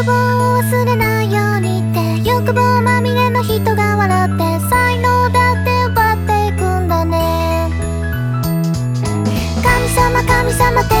欲望を忘れないようにって。欲望まみれの人が笑って才能だって奪っていくんだね。神様神様って